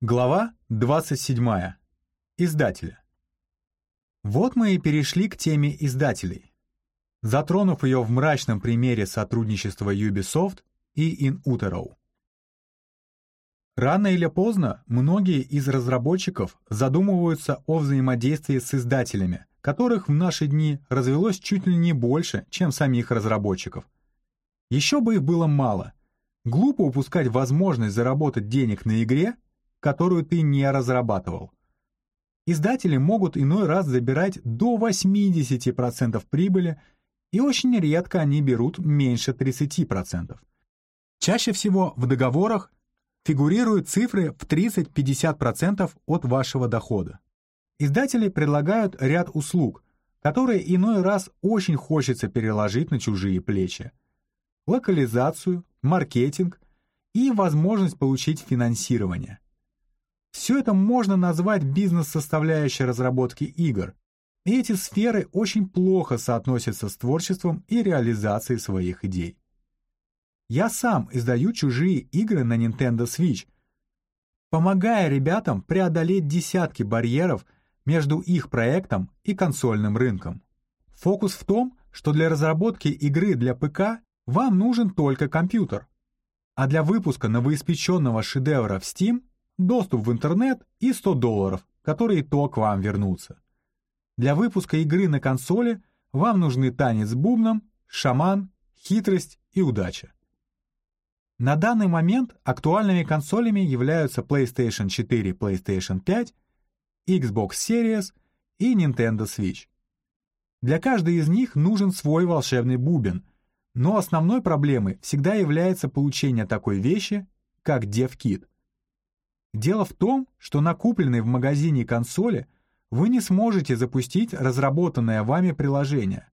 Глава 27. Издатели. Вот мы и перешли к теме издателей. Затронув ее в мрачном примере сотрудничества Ubisoft и In Utero. Рано или поздно многие из разработчиков задумываются о взаимодействии с издателями, которых в наши дни развелось чуть ли не больше, чем самих разработчиков. Еще бы их было мало. Глупо упускать возможность заработать денег на игре – которую ты не разрабатывал. Издатели могут иной раз забирать до 80% прибыли, и очень редко они берут меньше 30%. Чаще всего в договорах фигурируют цифры в 30-50% от вашего дохода. Издатели предлагают ряд услуг, которые иной раз очень хочется переложить на чужие плечи. Локализацию, маркетинг и возможность получить финансирование – все это можно назвать бизнес-составляющей разработки игр, и эти сферы очень плохо соотносятся с творчеством и реализацией своих идей. Я сам издаю чужие игры на Nintendo Switch, помогая ребятам преодолеть десятки барьеров между их проектом и консольным рынком. Фокус в том, что для разработки игры для ПК вам нужен только компьютер, а для выпуска новоиспеченного шедевра в Steam доступ в интернет и 100 долларов, которые то к вам вернутся. Для выпуска игры на консоли вам нужны танец бубном, шаман, хитрость и удача. На данный момент актуальными консолями являются PlayStation 4, PlayStation 5, Xbox Series и Nintendo Switch. Для каждой из них нужен свой волшебный бубен, но основной проблемой всегда является получение такой вещи, как DevKit — Дело в том, что на купленной в магазине консоли вы не сможете запустить разработанное вами приложение,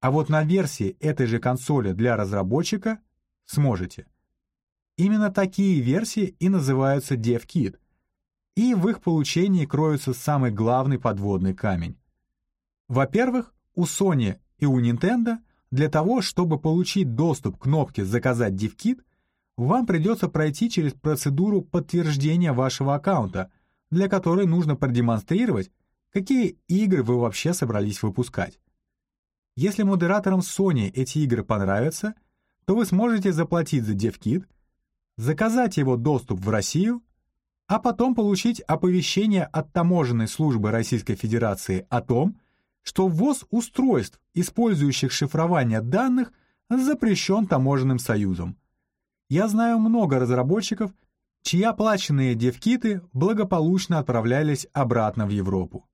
а вот на версии этой же консоли для разработчика сможете. Именно такие версии и называются DevKit, и в их получении кроется самый главный подводный камень. Во-первых, у Sony и у Nintendo для того, чтобы получить доступ к кнопке «Заказать DevKit», вам придется пройти через процедуру подтверждения вашего аккаунта, для которой нужно продемонстрировать, какие игры вы вообще собрались выпускать. Если модераторам Sony эти игры понравятся, то вы сможете заплатить за DevKit, заказать его доступ в Россию, а потом получить оповещение от таможенной службы Российской Федерации о том, что ввоз устройств, использующих шифрование данных, запрещен таможенным союзом. Я знаю много разработчиков, чьи оплаченные девкиты благополучно отправлялись обратно в Европу.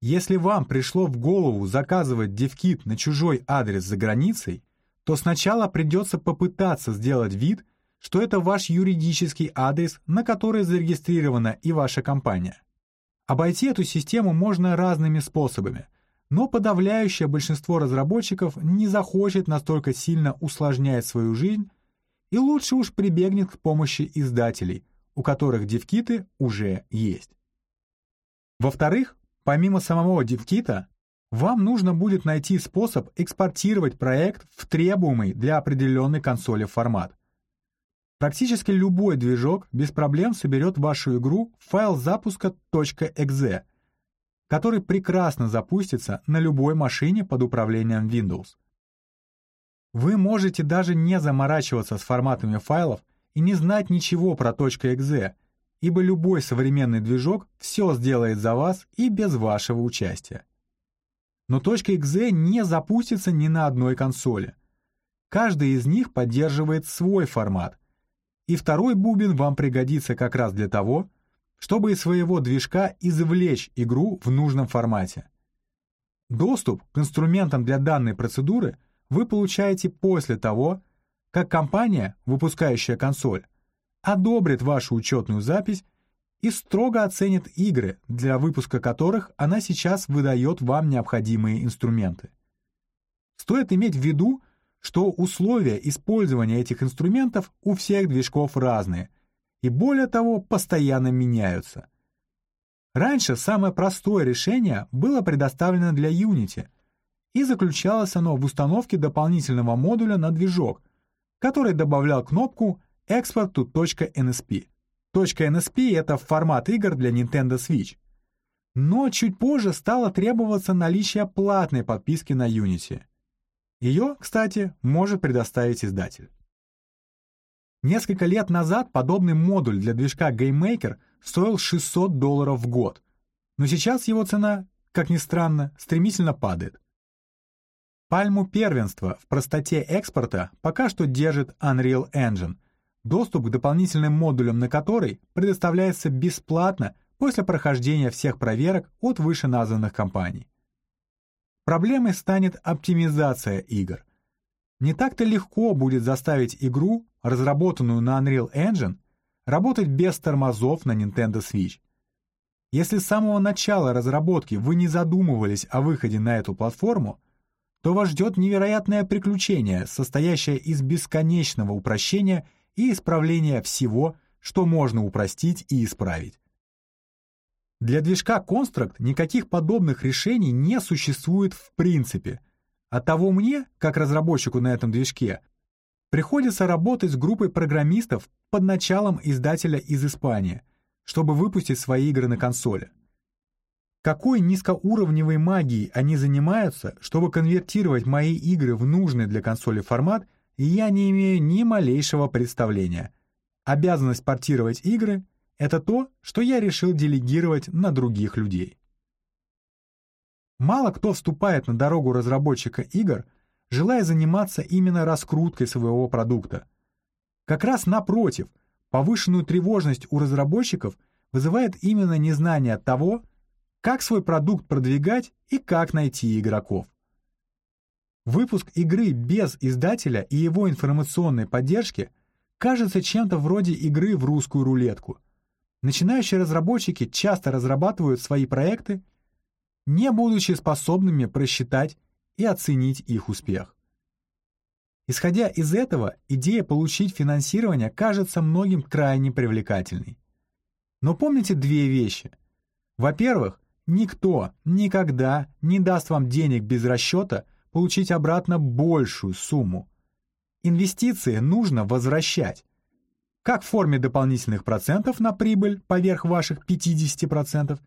Если вам пришло в голову заказывать девкит на чужой адрес за границей, то сначала придется попытаться сделать вид, что это ваш юридический адрес, на который зарегистрирована и ваша компания. Обойти эту систему можно разными способами, но подавляющее большинство разработчиков не захочет настолько сильно усложнять свою жизнь, и лучше уж прибегнет к помощи издателей, у которых девкиты уже есть. Во-вторых, помимо самого девкита, вам нужно будет найти способ экспортировать проект в требуемый для определенной консоли формат. Практически любой движок без проблем соберет вашу игру в файл запуска .exe, который прекрасно запустится на любой машине под управлением Windows. Вы можете даже не заморачиваться с форматами файлов и не знать ничего про .exe, ибо любой современный движок все сделает за вас и без вашего участия. Но .exe не запустится ни на одной консоли. Каждый из них поддерживает свой формат, и второй бубен вам пригодится как раз для того, чтобы из своего движка извлечь игру в нужном формате. Доступ к инструментам для данной процедуры – вы получаете после того, как компания, выпускающая консоль, одобрит вашу учетную запись и строго оценит игры, для выпуска которых она сейчас выдает вам необходимые инструменты. Стоит иметь в виду, что условия использования этих инструментов у всех движков разные, и более того, постоянно меняются. Раньше самое простое решение было предоставлено для Unity, и заключалось оно в установке дополнительного модуля на движок, который добавлял кнопку Export to .nsp, .NSP — это формат игр для Nintendo Switch. Но чуть позже стало требоваться наличие платной подписки на Unity. Ее, кстати, может предоставить издатель. Несколько лет назад подобный модуль для движка GameMaker стоил 600 долларов в год, но сейчас его цена, как ни странно, стремительно падает. Пальму первенства в простоте экспорта пока что держит Unreal Engine, доступ к дополнительным модулям на который предоставляется бесплатно после прохождения всех проверок от вышеназванных компаний. Проблемой станет оптимизация игр. Не так-то легко будет заставить игру, разработанную на Unreal Engine, работать без тормозов на Nintendo Switch. Если с самого начала разработки вы не задумывались о выходе на эту платформу, то вас ждет невероятное приключение, состоящее из бесконечного упрощения и исправления всего, что можно упростить и исправить. Для движка Construct никаких подобных решений не существует в принципе. Оттого мне, как разработчику на этом движке, приходится работать с группой программистов под началом издателя из Испании, чтобы выпустить свои игры на консоли. Какой низкоуровневой магией они занимаются, чтобы конвертировать мои игры в нужный для консоли формат, я не имею ни малейшего представления. Обязанность портировать игры — это то, что я решил делегировать на других людей. Мало кто вступает на дорогу разработчика игр, желая заниматься именно раскруткой своего продукта. Как раз напротив, повышенную тревожность у разработчиков вызывает именно незнание того, как свой продукт продвигать и как найти игроков. Выпуск игры без издателя и его информационной поддержки кажется чем-то вроде игры в русскую рулетку – Начинающие разработчики часто разрабатывают свои проекты, не будучи способными просчитать и оценить их успех. Исходя из этого, идея получить финансирование кажется многим крайне привлекательной. Но помните две вещи. Во-первых, никто никогда не даст вам денег без расчета получить обратно большую сумму. Инвестиции нужно возвращать как в форме дополнительных процентов на прибыль поверх ваших 50%,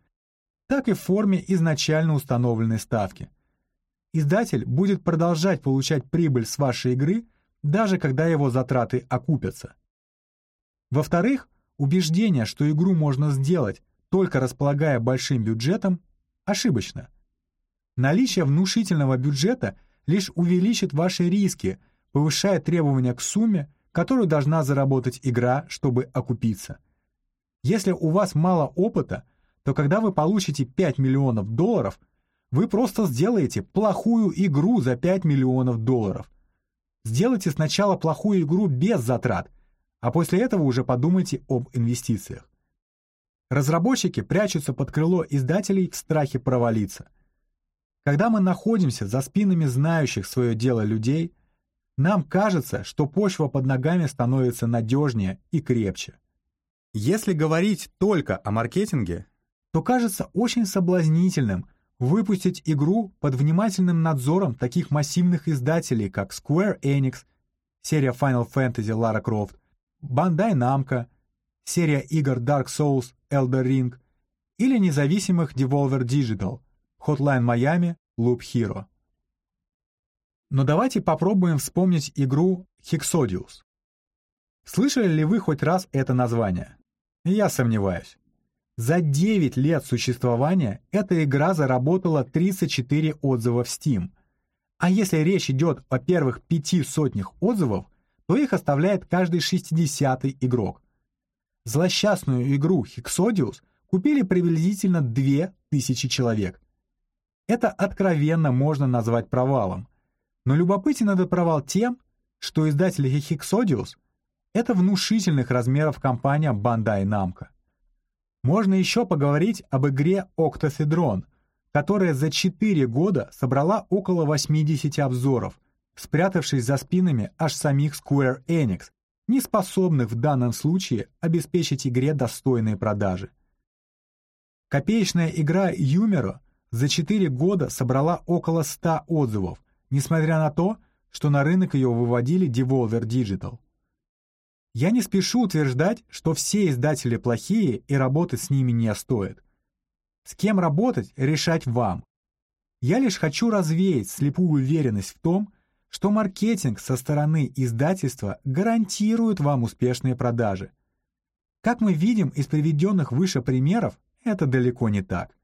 так и в форме изначально установленной ставки. Издатель будет продолжать получать прибыль с вашей игры, даже когда его затраты окупятся. Во-вторых, убеждение, что игру можно сделать, только располагая большим бюджетом, ошибочно. Наличие внушительного бюджета лишь увеличит ваши риски, повышая требования к сумме, которую должна заработать игра, чтобы окупиться. Если у вас мало опыта, то когда вы получите 5 миллионов долларов, вы просто сделаете плохую игру за 5 миллионов долларов. Сделайте сначала плохую игру без затрат, а после этого уже подумайте об инвестициях. Разработчики прячутся под крыло издателей в страхе провалиться. Когда мы находимся за спинами знающих свое дело людей – нам кажется, что почва под ногами становится надежнее и крепче. Если говорить только о маркетинге, то кажется очень соблазнительным выпустить игру под внимательным надзором таких массивных издателей, как Square Enix, серия Final Fantasy Lara Croft, Bandai Namco, серия игр Dark Souls, Elder Ring или независимых Devolver Digital, Hotline Miami, Loop Hero. Но давайте попробуем вспомнить игру Hexodius. Слышали ли вы хоть раз это название? Я сомневаюсь. За 9 лет существования эта игра заработала 34 отзыва в Steam. А если речь идет о первых пяти сотнях отзывов, то их оставляет каждый 60-й игрок. Злосчастную игру Hexodius купили приблизительно 2000 человек. Это откровенно можно назвать провалом, но любопытен этот провал тем, что издатель Hexodius — это внушительных размеров компания Bandai Namco. Можно еще поговорить об игре Octothedron, которая за 4 года собрала около 80 обзоров, спрятавшись за спинами аж самих Square Enix, не способных в данном случае обеспечить игре достойные продажи. Копеечная игра Юмеро за 4 года собрала около 100 отзывов, несмотря на то, что на рынок ее выводили Devolver Digital. Я не спешу утверждать, что все издатели плохие и работать с ними не стоит. С кем работать, решать вам. Я лишь хочу развеять слепую уверенность в том, что маркетинг со стороны издательства гарантирует вам успешные продажи. Как мы видим из приведенных выше примеров, это далеко не так.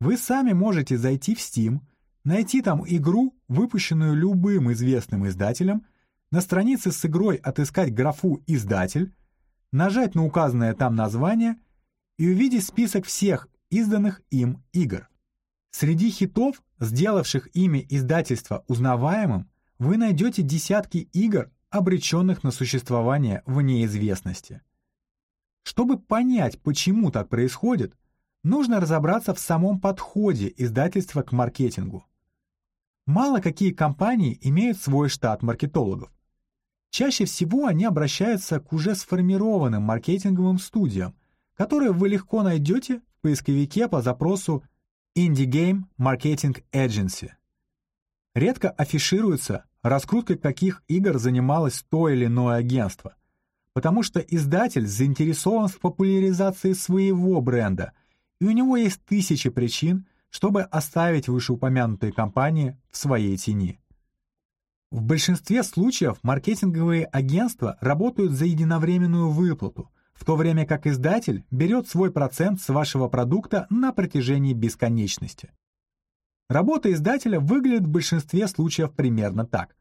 Вы сами можете зайти в Steam, найти там игру, выпущенную любым известным издателем, на странице с игрой отыскать графу «Издатель», нажать на указанное там название и увидеть список всех изданных им игр. Среди хитов, сделавших имя издательства узнаваемым, вы найдете десятки игр, обреченных на существование в неизвестности. Чтобы понять, почему так происходит, нужно разобраться в самом подходе издательства к маркетингу. Мало какие компании имеют свой штат маркетологов. Чаще всего они обращаются к уже сформированным маркетинговым студиям, которые вы легко найдете в поисковике по запросу Indie Game Marketing Agency. Редко афишируется, раскруткой каких игр занималось то или иное агентство, потому что издатель заинтересован в популяризации своего бренда, и у него есть тысячи причин, чтобы оставить вышеупомянутые компании в своей тени. В большинстве случаев маркетинговые агентства работают за единовременную выплату, в то время как издатель берет свой процент с вашего продукта на протяжении бесконечности. Работа издателя выглядит в большинстве случаев примерно так.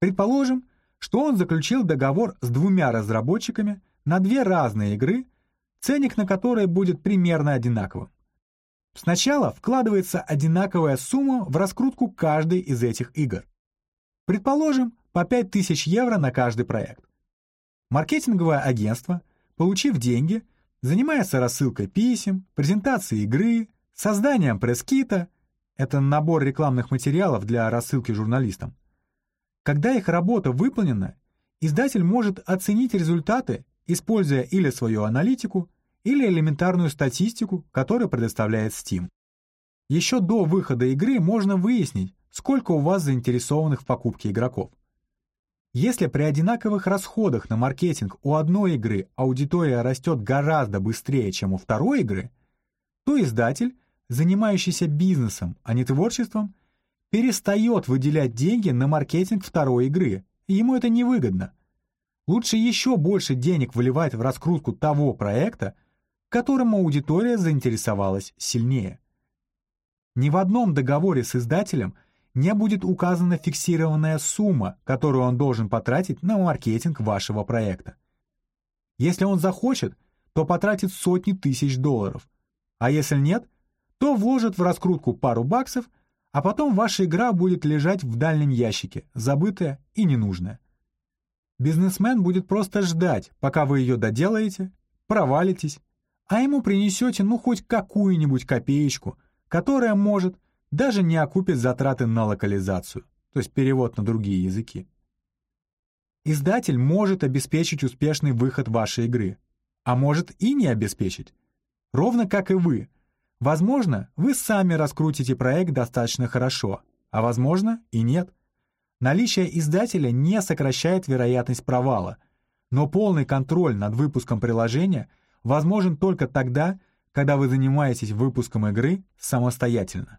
Предположим, что он заключил договор с двумя разработчиками на две разные игры, ценник на которые будет примерно одинаковым. Сначала вкладывается одинаковая сумма в раскрутку каждой из этих игр. Предположим, по 5000 евро на каждый проект. Маркетинговое агентство, получив деньги, занимается рассылкой писем, презентацией игры, созданием пресс-кита, это набор рекламных материалов для рассылки журналистам. Когда их работа выполнена, издатель может оценить результаты, используя или свою аналитику, или элементарную статистику, которую предоставляет Steam. Еще до выхода игры можно выяснить, сколько у вас заинтересованных в покупке игроков. Если при одинаковых расходах на маркетинг у одной игры аудитория растет гораздо быстрее, чем у второй игры, то издатель, занимающийся бизнесом, а не творчеством, перестает выделять деньги на маркетинг второй игры, ему это невыгодно. Лучше еще больше денег выливать в раскрутку того проекта, которым аудитория заинтересовалась сильнее. Ни в одном договоре с издателем – не будет указана фиксированная сумма, которую он должен потратить на маркетинг вашего проекта. Если он захочет, то потратит сотни тысяч долларов, а если нет, то вложит в раскрутку пару баксов, а потом ваша игра будет лежать в дальнем ящике, забытая и ненужная. Бизнесмен будет просто ждать, пока вы ее доделаете, провалитесь, а ему принесете ну хоть какую-нибудь копеечку, которая может даже не окупит затраты на локализацию, то есть перевод на другие языки. Издатель может обеспечить успешный выход вашей игры, а может и не обеспечить. Ровно как и вы. Возможно, вы сами раскрутите проект достаточно хорошо, а возможно и нет. Наличие издателя не сокращает вероятность провала, но полный контроль над выпуском приложения возможен только тогда, когда вы занимаетесь выпуском игры самостоятельно.